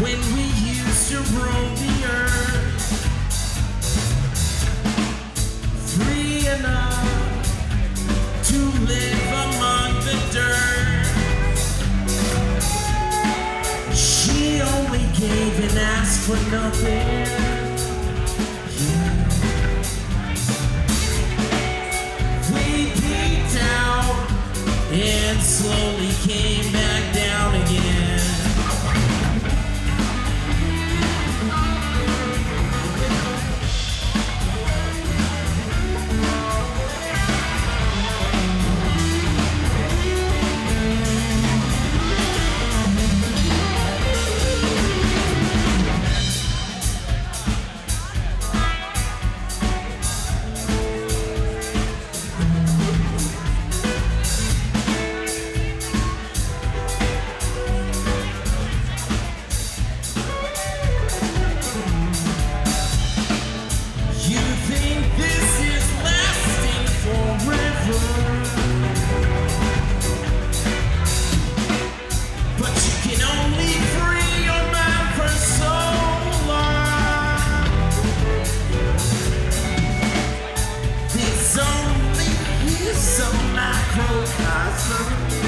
when we used to roam the earth. Free enough to live among the dirt. She only gave and asked for nothing. and slowly came back down. A microcosm